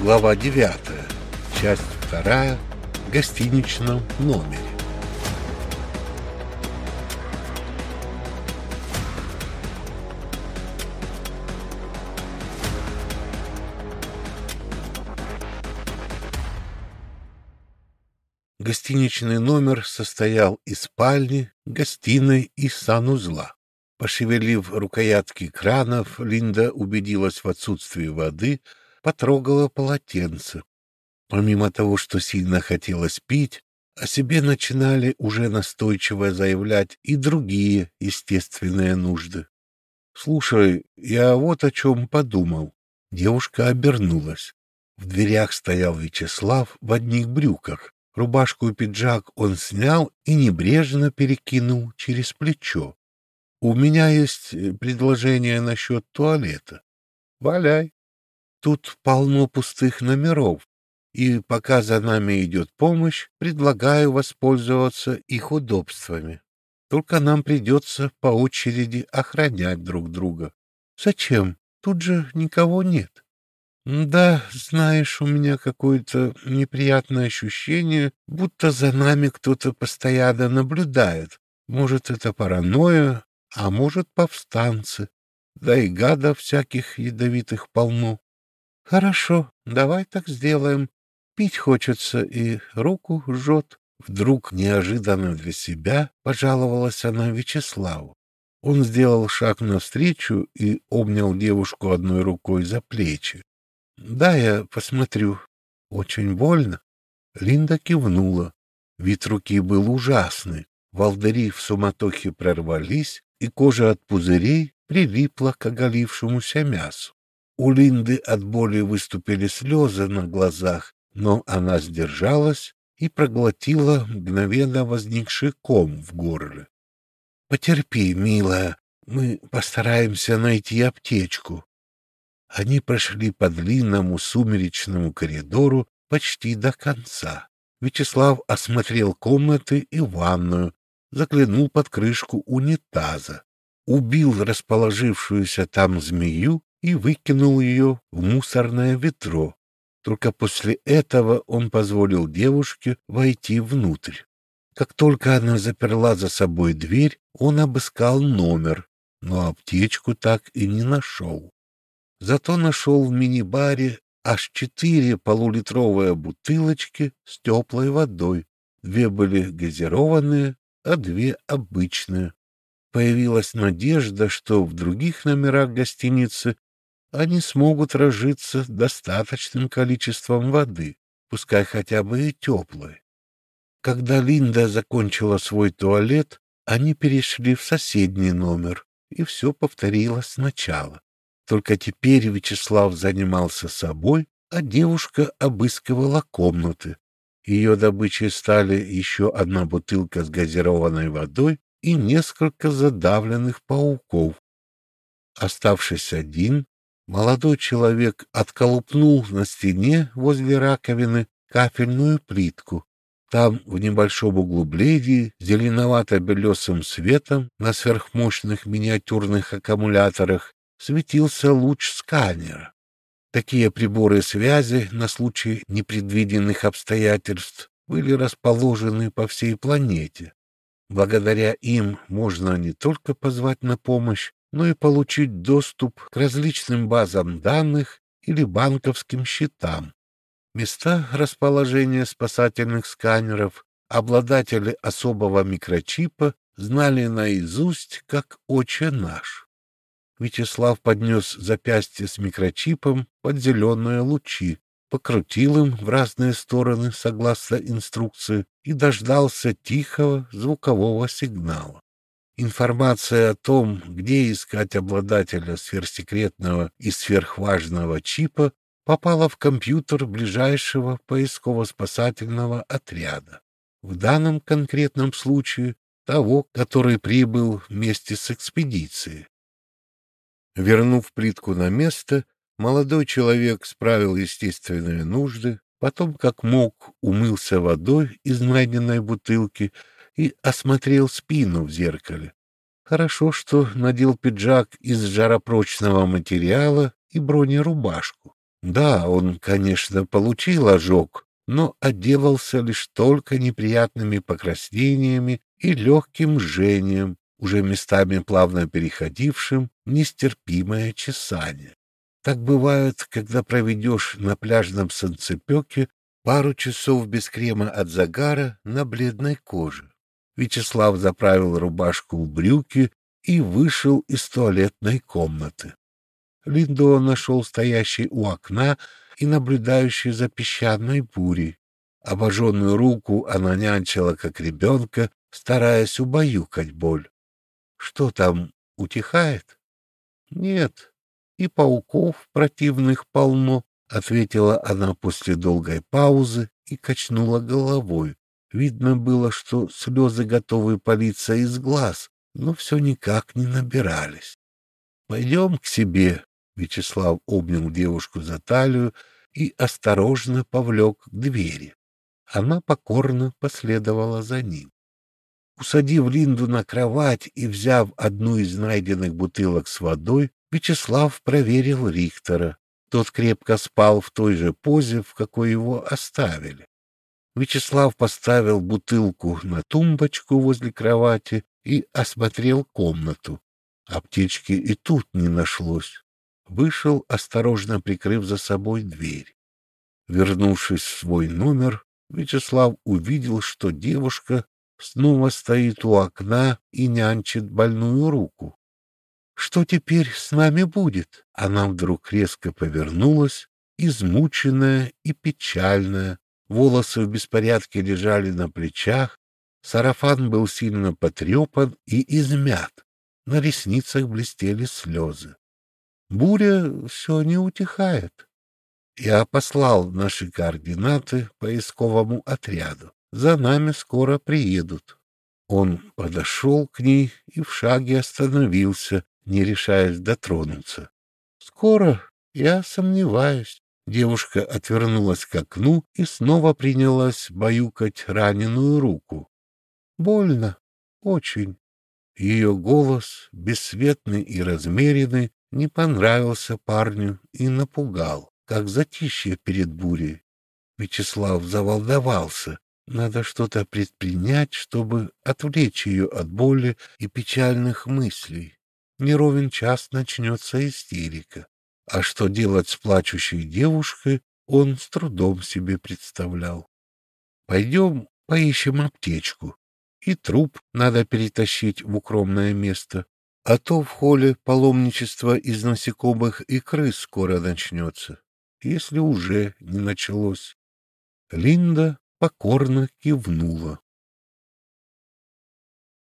Глава 9. Часть 2. В гостиничном номере. Гостиничный номер состоял из спальни, гостиной и санузла. Пошевелив рукоятки кранов, Линда убедилась в отсутствии воды, потрогала полотенце. Помимо того, что сильно хотелось пить, о себе начинали уже настойчиво заявлять и другие естественные нужды. «Слушай, я вот о чем подумал». Девушка обернулась. В дверях стоял Вячеслав в одних брюках. Рубашку и пиджак он снял и небрежно перекинул через плечо. У меня есть э, предложение насчет туалета. Валяй. Тут полно пустых номеров, и пока за нами идет помощь, предлагаю воспользоваться их удобствами. Только нам придется по очереди охранять друг друга. Зачем? Тут же никого нет. Да, знаешь, у меня какое-то неприятное ощущение, будто за нами кто-то постоянно наблюдает. Может, это паранойя, а может, повстанцы. Да и гадов всяких ядовитых полно. Хорошо, давай так сделаем. Пить хочется и руку жжет. Вдруг, неожиданно для себя, пожаловалась она Вячеславу. Он сделал шаг навстречу и обнял девушку одной рукой за плечи. — Да, я посмотрю. Очень больно. Линда кивнула. Вид руки был ужасный. Волдыри в суматохе прорвались, и кожа от пузырей прилипла к оголившемуся мясу. У Линды от боли выступили слезы на глазах, но она сдержалась и проглотила мгновенно возникший ком в горле. — Потерпи, милая, мы постараемся найти аптечку. Они прошли по длинному сумеречному коридору почти до конца. Вячеслав осмотрел комнаты и ванную, заглянул под крышку унитаза, убил расположившуюся там змею и выкинул ее в мусорное ведро. Только после этого он позволил девушке войти внутрь. Как только она заперла за собой дверь, он обыскал номер, но аптечку так и не нашел. Зато нашел в мини-баре аж четыре полулитровые бутылочки с теплой водой. Две были газированные, а две обычные. Появилась надежда, что в других номерах гостиницы они смогут разжиться достаточным количеством воды, пускай хотя бы и теплой. Когда Линда закончила свой туалет, они перешли в соседний номер, и все повторилось сначала. Только теперь Вячеслав занимался собой, а девушка обыскивала комнаты, ее добычей стали еще одна бутылка с газированной водой и несколько задавленных пауков. Оставшись один, молодой человек отколупнул на стене возле раковины кафельную плитку. Там, в небольшом углублении, зеленовато-белесым светом на сверхмощных миниатюрных аккумуляторах светился луч сканера. Такие приборы связи на случай непредвиденных обстоятельств были расположены по всей планете. Благодаря им можно не только позвать на помощь, но и получить доступ к различным базам данных или банковским счетам. Места расположения спасательных сканеров обладатели особого микрочипа знали наизусть как «Отче наш». Вячеслав поднес запястье с микрочипом под зеленые лучи, покрутил им в разные стороны согласно инструкции и дождался тихого звукового сигнала. Информация о том, где искать обладателя сверхсекретного и сверхважного чипа, попала в компьютер ближайшего поисково-спасательного отряда. В данном конкретном случае того, который прибыл вместе с экспедицией. Вернув плитку на место, молодой человек справил естественные нужды, потом, как мог, умылся водой из найденной бутылки и осмотрел спину в зеркале. Хорошо, что надел пиджак из жаропрочного материала и бронерубашку. Да, он, конечно, получил ожог, но отделался лишь только неприятными покраснениями и легким жжением, уже местами плавно переходившим в нестерпимое чесание. Так бывает, когда проведешь на пляжном санцепёке пару часов без крема от загара на бледной коже. Вячеслав заправил рубашку в брюки и вышел из туалетной комнаты. Линдо нашел стоящий у окна и наблюдающий за песчаной бурей. Обожженную руку она нянчила, как ребенка, стараясь убаюкать боль. Что там, утихает? Нет, и пауков противных полно, — ответила она после долгой паузы и качнула головой. Видно было, что слезы готовы палиться из глаз, но все никак не набирались. — Пойдем к себе, — Вячеслав обнял девушку за талию и осторожно повлек к двери. Она покорно последовала за ним. Усадив Линду на кровать и взяв одну из найденных бутылок с водой, Вячеслав проверил Рихтера. Тот крепко спал в той же позе, в какой его оставили. Вячеслав поставил бутылку на тумбочку возле кровати и осмотрел комнату. Аптечки и тут не нашлось. Вышел, осторожно прикрыв за собой дверь. Вернувшись в свой номер, Вячеслав увидел, что девушка снова стоит у окна и нянчит больную руку. Что теперь с нами будет? Она вдруг резко повернулась, измученная и печальная. Волосы в беспорядке лежали на плечах, сарафан был сильно потрепан и измят. На ресницах блестели слезы. Буря все не утихает. Я послал наши координаты поисковому отряду. За нами скоро приедут. Он подошел к ней и в шаге остановился, не решаясь дотронуться. Скоро, я сомневаюсь. Девушка отвернулась к окну и снова принялась баюкать раненую руку. Больно, очень. Ее голос, бесцветный и размеренный, не понравился парню и напугал как затишье перед бурей. Вячеслав заволновался. Надо что-то предпринять, чтобы отвлечь ее от боли и печальных мыслей. Неровен час начнется истерика. А что делать с плачущей девушкой, он с трудом себе представлял. Пойдем поищем аптечку. И труп надо перетащить в укромное место. А то в холле паломничество из насекомых и крыс скоро начнется если уже не началось. Линда покорно кивнула.